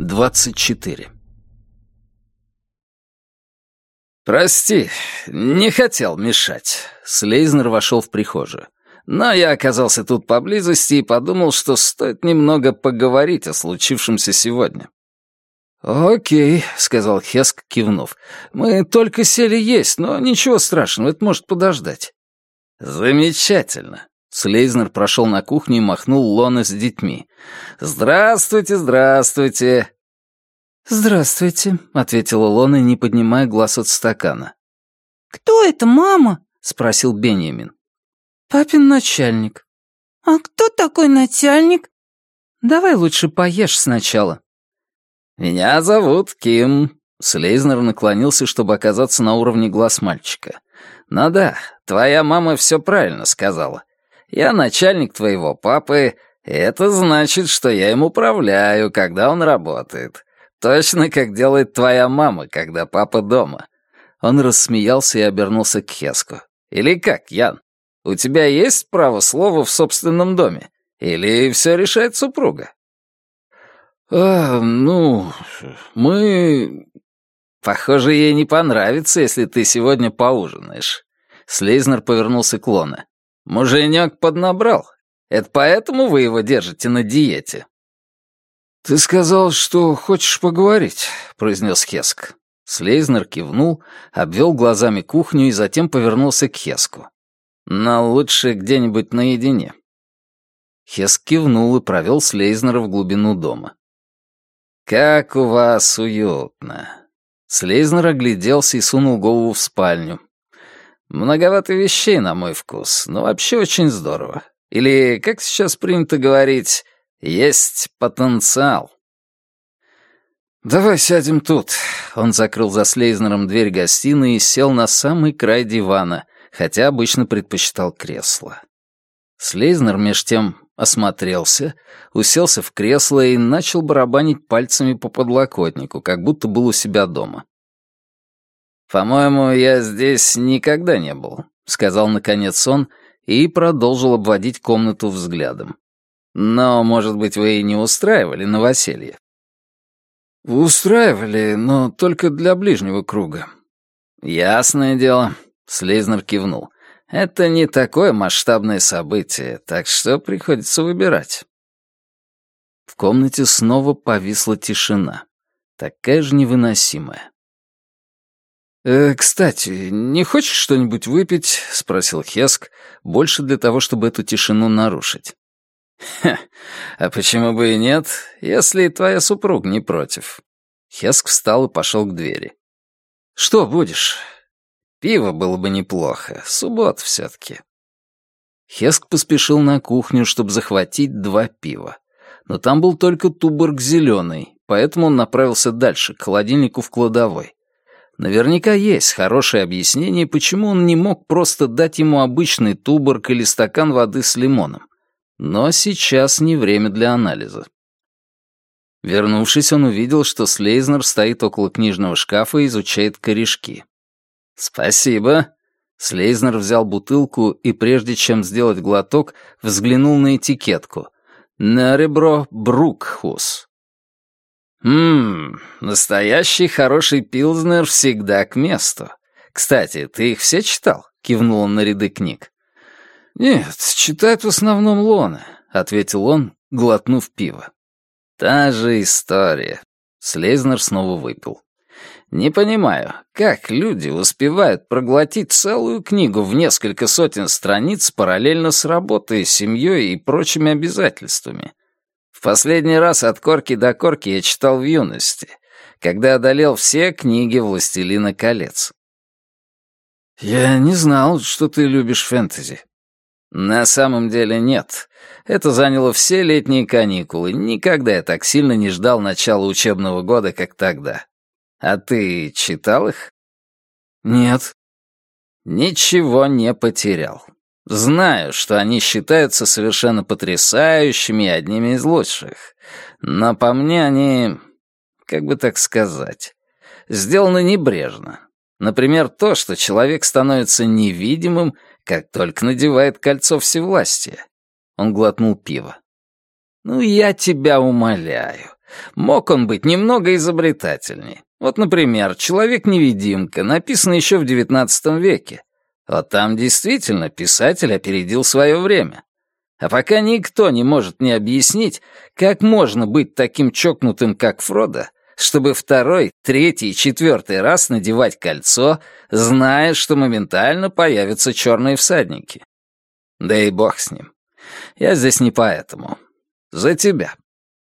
24. «Прости, не хотел мешать». Слейзнер вошел в прихожую. «Но я оказался тут поблизости и подумал, что стоит немного поговорить о случившемся сегодня». «Окей», — сказал Хеск, кивнув. «Мы только сели есть, но ничего страшного, это может подождать». «Замечательно». Слейзнер прошел на кухню и махнул Лоне с детьми. «Здравствуйте, здравствуйте!» «Здравствуйте», — ответила Лона, не поднимая глаз от стакана. «Кто это, мама?» — спросил Бенjamin. «Папин начальник». «А кто такой начальник?» «Давай лучше поешь сначала». «Меня зовут Ким». Слейзнер наклонился, чтобы оказаться на уровне глаз мальчика. «Ну да, твоя мама все правильно сказала. Я начальник твоего папы, и это значит, что я им управляю, когда он работает. Точно как делает твоя мама, когда папа дома». Он рассмеялся и обернулся к Хеску. «Или как, Ян? У тебя есть право слова в собственном доме? Или все решает супруга?» «А, ну, мы...» «Похоже, ей не понравится, если ты сегодня поужинаешь». Слейзнер повернулся к Лоне. Муженек поднабрал. Это поэтому вы его держите на диете?» «Ты сказал, что хочешь поговорить», — произнес Хеск. Слейзнер кивнул, обвел глазами кухню и затем повернулся к Хеску. «Но лучше где-нибудь наедине». Хеск кивнул и провел Слейзнера в глубину дома. «Как у вас уютно!» Слейзнер огляделся и сунул голову в спальню. Многовато вещей, на мой вкус, но вообще очень здорово. Или, как сейчас принято говорить, есть потенциал. «Давай сядем тут». Он закрыл за Слейзнером дверь гостиной и сел на самый край дивана, хотя обычно предпочитал кресло. Слейзнер меж тем осмотрелся, уселся в кресло и начал барабанить пальцами по подлокотнику, как будто был у себя дома. «По-моему, я здесь никогда не был», — сказал наконец он и продолжил обводить комнату взглядом. «Но, может быть, вы и не устраивали новоселье?» «Устраивали, но только для ближнего круга». «Ясное дело», — Слейзнер кивнул. «Это не такое масштабное событие, так что приходится выбирать». В комнате снова повисла тишина, такая же невыносимая. «Э, «Кстати, не хочешь что-нибудь выпить?» — спросил Хеск, больше для того, чтобы эту тишину нарушить. «Ха, а почему бы и нет, если твоя супруга не против?» Хеск встал и пошел к двери. «Что будешь?» «Пиво было бы неплохо, суббот все-таки». Хеск поспешил на кухню, чтобы захватить два пива. Но там был только туборг зеленый, поэтому он направился дальше, к холодильнику в кладовой. Наверняка есть хорошее объяснение, почему он не мог просто дать ему обычный туборг или стакан воды с лимоном. Но сейчас не время для анализа. Вернувшись, он увидел, что Слейзнер стоит около книжного шкафа и изучает корешки. «Спасибо». Слейзнер взял бутылку и, прежде чем сделать глоток, взглянул на этикетку. «На ребро Брукхус». «Ммм, настоящий хороший пилзнер всегда к месту. Кстати, ты их все читал?» — кивнул он на ряды книг. «Нет, читает в основном Лона», — ответил он, глотнув пиво. «Та же история». Слейзнер снова выпил. «Не понимаю, как люди успевают проглотить целую книгу в несколько сотен страниц параллельно с работой, семьей и прочими обязательствами. В последний раз от корки до корки я читал в юности, когда одолел все книги «Властелина колец». «Я не знал, что ты любишь фэнтези». «На самом деле нет. Это заняло все летние каникулы. Никогда я так сильно не ждал начала учебного года, как тогда. А ты читал их?» «Нет». «Ничего не потерял. Знаю, что они считаются совершенно потрясающими и одними из лучших. Но по мне они, как бы так сказать, сделаны небрежно. Например, то, что человек становится невидимым, как только надевает кольцо всевластия. Он глотнул пиво. «Ну, я тебя умоляю. Мог он быть немного изобретательней. Вот, например, «Человек-невидимка», написан еще в XIX веке. Вот там действительно писатель опередил свое время. А пока никто не может мне объяснить, как можно быть таким чокнутым, как Фродо, чтобы второй, третий четвертый раз надевать кольцо, зная, что моментально появятся черные всадники. Да и бог с ним. Я здесь не поэтому. За тебя.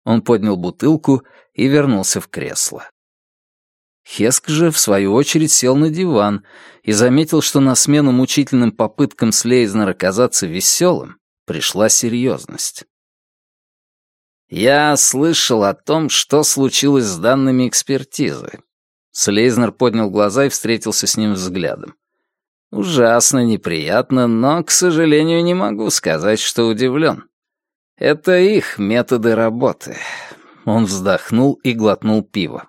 Он поднял бутылку и вернулся в кресло. Хеск же, в свою очередь, сел на диван и заметил, что на смену мучительным попыткам Слейзнера казаться веселым пришла серьезность. «Я слышал о том, что случилось с данными экспертизы». Слейзнер поднял глаза и встретился с ним взглядом. «Ужасно неприятно, но, к сожалению, не могу сказать, что удивлен. Это их методы работы». Он вздохнул и глотнул пиво.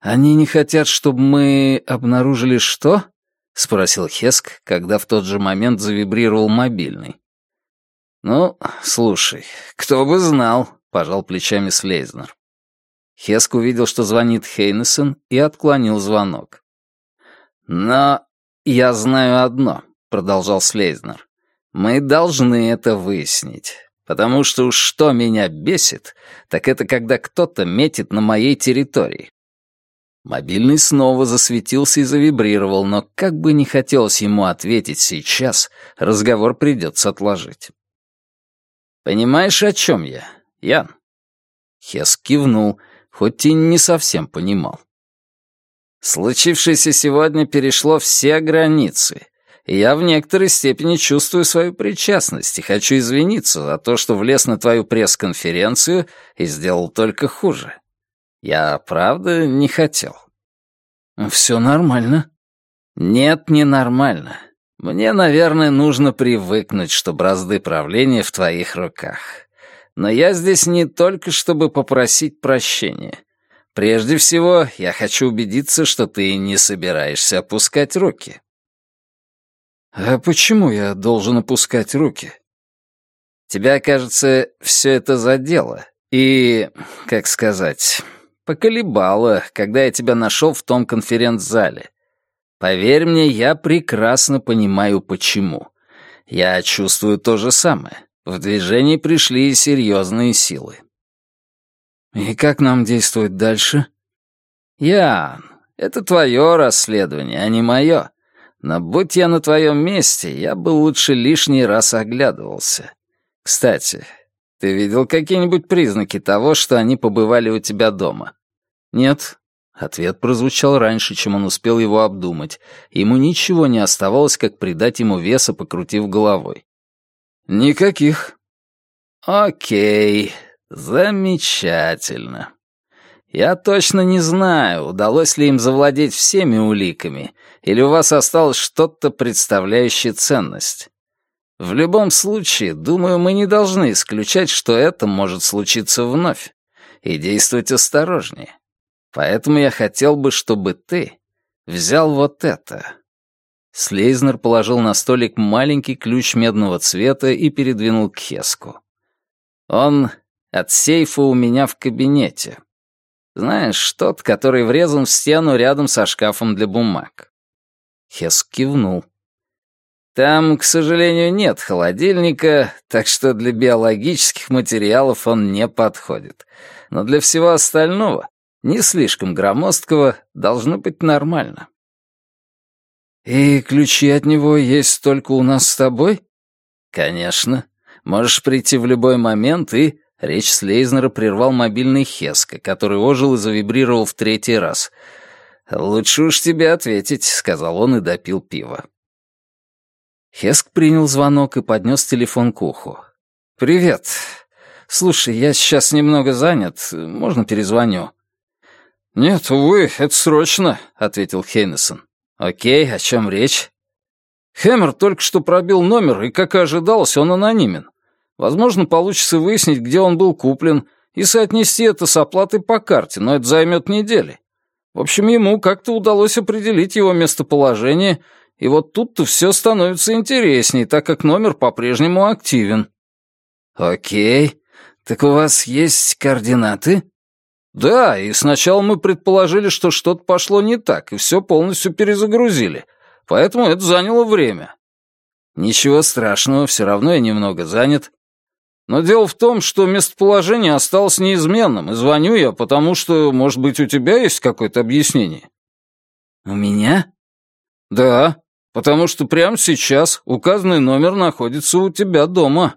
«Они не хотят, чтобы мы обнаружили что?» — спросил Хеск, когда в тот же момент завибрировал мобильный. «Ну, слушай, кто бы знал», — пожал плечами Слейзнер. Хеск увидел, что звонит Хейнесон, и отклонил звонок. «Но я знаю одно», — продолжал Слейзнер. «Мы должны это выяснить, потому что уж что меня бесит, так это когда кто-то метит на моей территории. Мобильный снова засветился и завибрировал, но как бы не хотелось ему ответить сейчас, разговор придется отложить. «Понимаешь, о чем я, Ян?» Хес кивнул, хоть и не совсем понимал. «Случившееся сегодня перешло все границы, и я в некоторой степени чувствую свою причастность и хочу извиниться за то, что влез на твою пресс-конференцию и сделал только хуже. Я, правда, не хотел. Все нормально. Нет, не нормально. Мне, наверное, нужно привыкнуть, что бразды правления в твоих руках. Но я здесь не только, чтобы попросить прощения. Прежде всего, я хочу убедиться, что ты не собираешься опускать руки. А почему я должен опускать руки? Тебя, кажется, все это задело. И, как сказать, Поколебало, когда я тебя нашел в том конференц-зале. Поверь мне, я прекрасно понимаю, почему. Я чувствую то же самое. В движении пришли серьезные силы. И как нам действовать дальше? Ян, это твое расследование, а не мое. Но будь я на твоем месте, я бы лучше лишний раз оглядывался. Кстати, ты видел какие-нибудь признаки того, что они побывали у тебя дома? Нет. Ответ прозвучал раньше, чем он успел его обдумать. Ему ничего не оставалось, как придать ему веса, покрутив головой. Никаких. Окей. Замечательно. Я точно не знаю, удалось ли им завладеть всеми уликами, или у вас осталось что-то, представляющее ценность. В любом случае, думаю, мы не должны исключать, что это может случиться вновь, и действовать осторожнее. Поэтому я хотел бы, чтобы ты взял вот это». Слейзнер положил на столик маленький ключ медного цвета и передвинул к Хеску. «Он от сейфа у меня в кабинете. Знаешь, тот, который врезан в стену рядом со шкафом для бумаг». Хеск кивнул. Там, к сожалению, нет холодильника, так что для биологических материалов он не подходит. Но для всего остального, не слишком громоздкого, должно быть нормально. «И ключи от него есть только у нас с тобой?» «Конечно. Можешь прийти в любой момент и...» Речь Слейзнера прервал мобильный Хеска, который ожил и завибрировал в третий раз. «Лучше уж тебе ответить», — сказал он и допил пиво. Хеск принял звонок и поднес телефон к уху. «Привет. Слушай, я сейчас немного занят. Можно перезвоню?» «Нет, увы, это срочно», — ответил Хейнесон. «Окей, о чем речь?» «Хэммер только что пробил номер, и, как и ожидалось, он анонимен. Возможно, получится выяснить, где он был куплен, и соотнести это с оплатой по карте, но это займет недели. В общем, ему как-то удалось определить его местоположение и вот тут-то все становится интересней, так как номер по-прежнему активен. Окей. «Так у вас есть координаты?» «Да, и сначала мы предположили, что что-то пошло не так, и все полностью перезагрузили, поэтому это заняло время». «Ничего страшного, все равно я немного занят». «Но дело в том, что местоположение осталось неизменным, и звоню я, потому что, может быть, у тебя есть какое-то объяснение?» «У меня?» «Да, потому что прямо сейчас указанный номер находится у тебя дома».